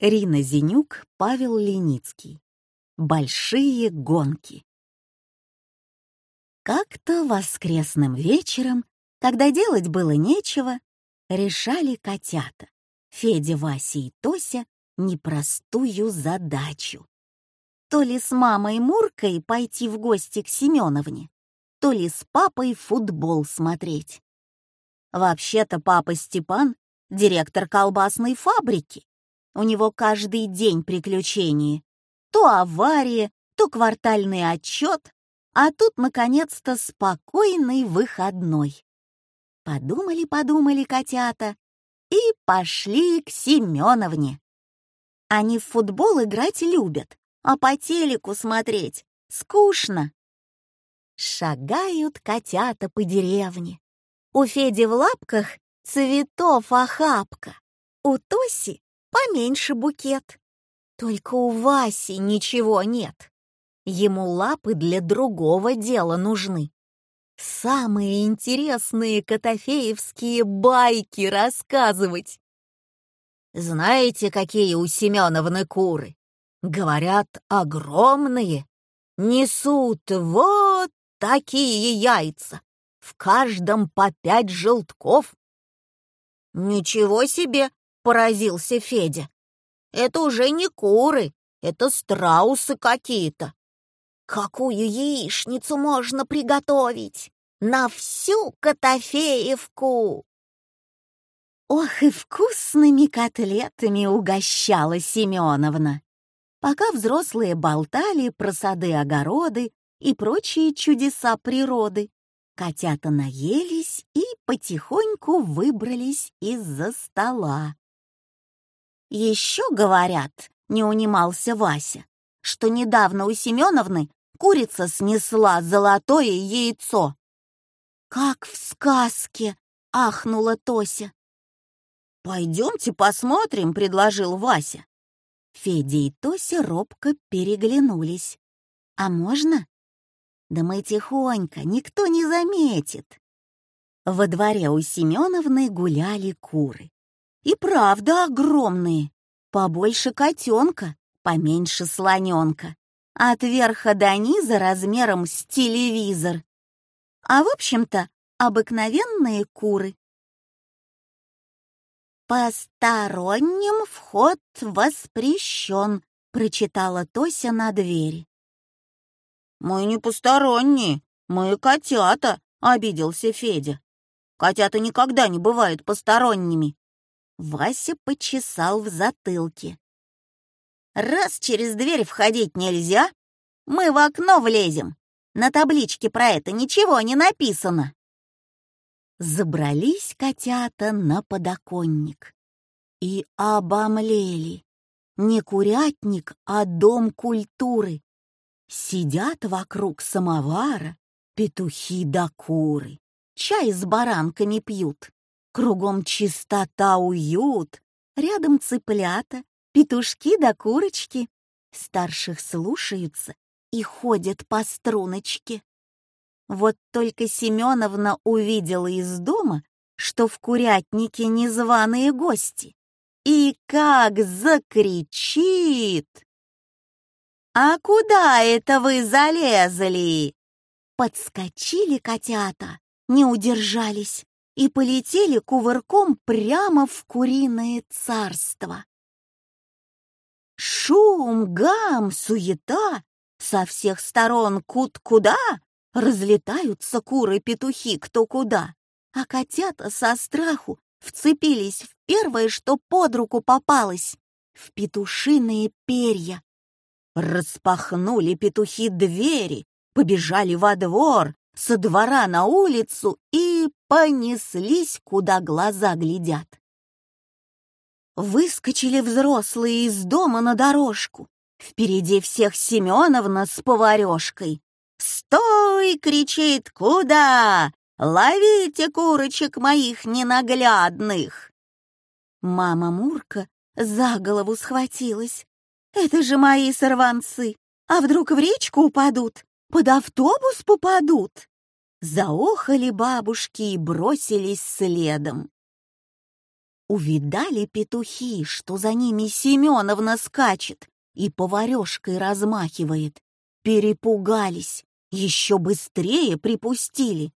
Рина Зенюк, Павел Леницкий. Большие гонки. Как-то воскресным вечером, когда делать было нечего, решали котята, Федя, Вася и Тося, непростую задачу. То ли с мамой Муркой пойти в гости к Семеновне, то ли с папой футбол смотреть. Вообще-то папа Степан — директор колбасной фабрики, у него каждый день приключения. То авария, то квартальный отчет, а тут, наконец-то, спокойный выходной. Подумали-подумали котята и пошли к Семеновне. Они в футбол играть любят, а по телеку смотреть скучно. Шагают котята по деревне. У Феди в лапках цветов охапка, у Тоси поменьше букет. Только у Васи ничего нет. Ему лапы для другого дела нужны. Самые интересные котофеевские байки рассказывать. Знаете, какие у Семеновны куры? Говорят, огромные. Несут вот такие яйца. В каждом по пять желтков. Ничего себе, поразился Федя. «Это уже не куры, это страусы какие-то. Какую яичницу можно приготовить? На всю Котофеевку!» Ох, и вкусными котлетами угощала Семеновна. Пока взрослые болтали про сады-огороды и прочие чудеса природы, котята наелись и потихоньку выбрались из-за стола. Еще говорят, не унимался Вася, что недавно у Семеновны курица снесла золотое яйцо. Как в сказке, ахнула Тося. Пойдемте посмотрим, предложил Вася. Федя и Тося робко переглянулись. А можно? Да мы тихонько, никто не заметит. Во дворе у Семеновны гуляли куры. И правда огромные. Побольше котенка, поменьше слоненка. От верха до низа размером с телевизор. А в общем-то обыкновенные куры. «Посторонним вход воспрещен», — прочитала Тося на двери. «Мы не посторонние, мы котята», — обиделся Федя. «Котята никогда не бывают посторонними. Вася почесал в затылке. «Раз через дверь входить нельзя, мы в окно влезем. На табличке про это ничего не написано». Забрались котята на подоконник и обомлели. Не курятник, а дом культуры. Сидят вокруг самовара петухи да куры, чай с баранками пьют. Кругом чистота, уют, рядом цыплята, петушки да курочки. Старших слушаются и ходят по струночке. Вот только Семеновна увидела из дома, что в курятнике незваные гости. И как закричит! «А куда это вы залезли?» Подскочили котята, не удержались и полетели кувырком прямо в куриное царство. Шум, гам, суета, со всех сторон кут-куда разлетаются куры-петухи кто куда, а котята со страху вцепились в первое, что под руку попалось, в петушиные перья. Распахнули петухи двери, побежали во двор, со двора на улицу и понеслись, куда глаза глядят. Выскочили взрослые из дома на дорожку. Впереди всех Семеновна с поварешкой. «Стой!» — кричит. «Куда? Ловите курочек моих ненаглядных!» Мама Мурка за голову схватилась. «Это же мои сорванцы! А вдруг в речку упадут? Под автобус попадут?» Заохали бабушки и бросились следом. Увидали петухи, что за ними Семеновна скачет и поварешкой размахивает. Перепугались, еще быстрее припустили.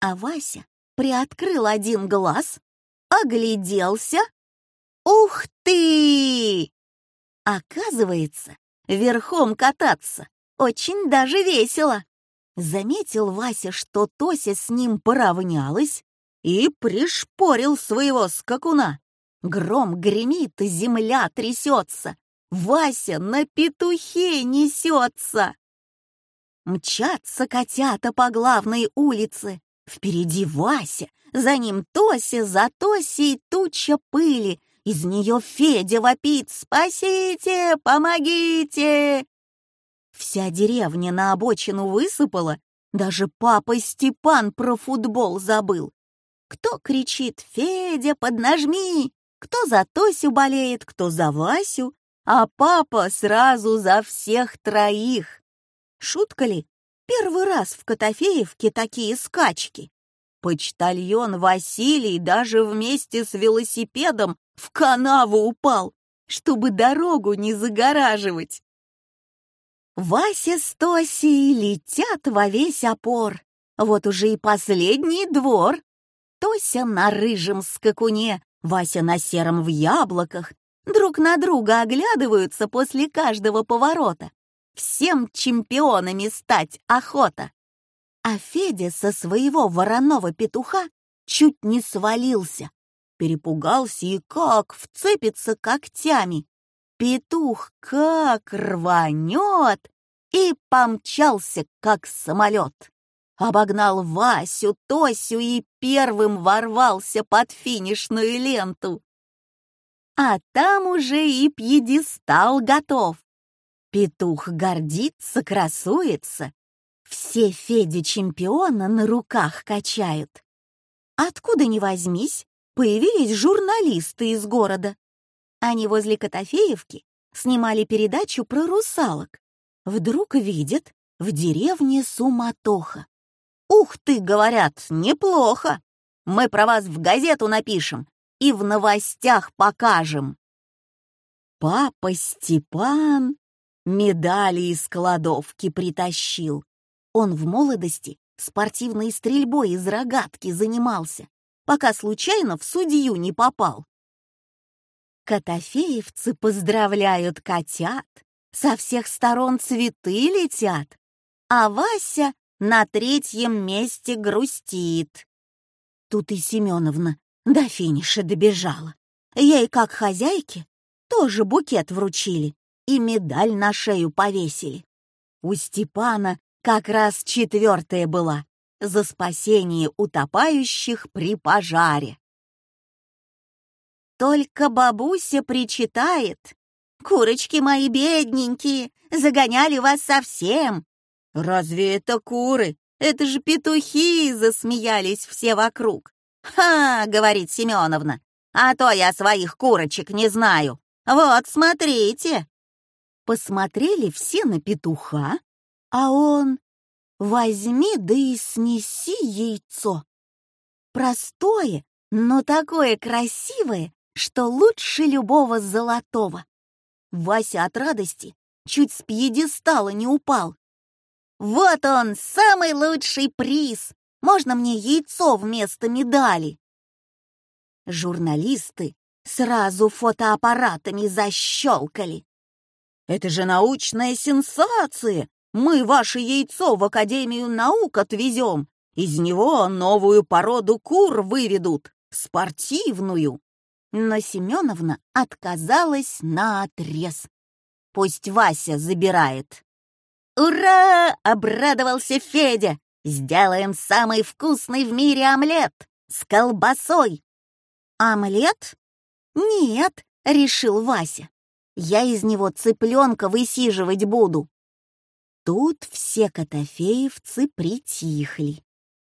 А Вася приоткрыл один глаз, огляделся. Ух ты! Оказывается, верхом кататься очень даже весело. Заметил Вася, что Тося с ним поравнялась и пришпорил своего скакуна. Гром гремит, земля трясется. Вася на петухе несется. Мчатся котята по главной улице. Впереди Вася, за ним Тося, за Тосей туча пыли. Из нее Федя вопит «Спасите! Помогите!» Вся деревня на обочину высыпала, даже папа Степан про футбол забыл. Кто кричит «Федя, поднажми!» Кто за Тосю болеет, кто за Васю, а папа сразу за всех троих. Шутка ли? Первый раз в Котофеевке такие скачки. Почтальон Василий даже вместе с велосипедом в канаву упал, чтобы дорогу не загораживать. Вася с Тосей летят во весь опор. Вот уже и последний двор. Тося на рыжем скакуне, Вася на сером в яблоках. Друг на друга оглядываются после каждого поворота. Всем чемпионами стать охота. А Федя со своего вороного петуха чуть не свалился. Перепугался и как вцепится когтями. Петух как рванет и помчался, как самолет обогнал Васю, Тосю и первым ворвался под финишную ленту. А там уже и пьедестал готов. Петух гордится, красуется. Все Феди чемпиона на руках качают. Откуда ни возьмись, появились журналисты из города. Они возле Котофеевки снимали передачу про русалок. Вдруг видят, в деревне суматоха. «Ух ты!» — говорят, «неплохо! Мы про вас в газету напишем и в новостях покажем». Папа Степан медали из кладовки притащил. Он в молодости спортивной стрельбой из рогатки занимался, пока случайно в судью не попал. Котофеевцы поздравляют котят, со всех сторон цветы летят, а Вася на третьем месте грустит. Тут и Семеновна до финиша добежала. Ей, как хозяйке, тоже букет вручили и медаль на шею повесили. У Степана как раз четвертая была за спасение утопающих при пожаре. Только бабуся причитает. «Курочки мои бедненькие, загоняли вас совсем, «Разве это куры? Это же петухи!» — засмеялись все вокруг. «Ха!» — говорит Семеновна. «А то я своих курочек не знаю. Вот, смотрите!» Посмотрели все на петуха, а он «Возьми да и снеси яйцо». Простое, но такое красивое, что лучше любого золотого. Вася от радости чуть с пьедестала не упал. Вот он, самый лучший приз! Можно мне яйцо вместо медали?» Журналисты сразу фотоаппаратами защелкали. «Это же научная сенсация! Мы ваше яйцо в Академию наук отвезем. Из него новую породу кур выведут, спортивную». Но Семеновна отказалась на отрез. «Пусть Вася забирает». «Ура!» — обрадовался Федя. «Сделаем самый вкусный в мире омлет с колбасой!» «Омлет? Нет!» — решил Вася. «Я из него цыпленка высиживать буду». Тут все котофеевцы притихли.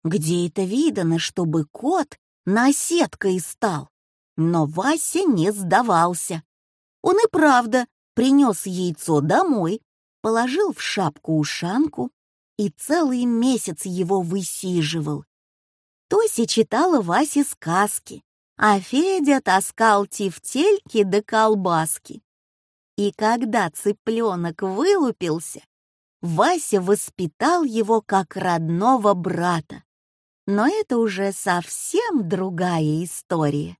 Где это видано, чтобы кот наседкой стал? Но Вася не сдавался. Он и правда принес яйцо домой, положил в шапку ушанку и целый месяц его высиживал. Тося читала Васе сказки, а Федя таскал тефтельки до да колбаски. И когда цыпленок вылупился, Вася воспитал его как родного брата. Но это уже совсем другая история.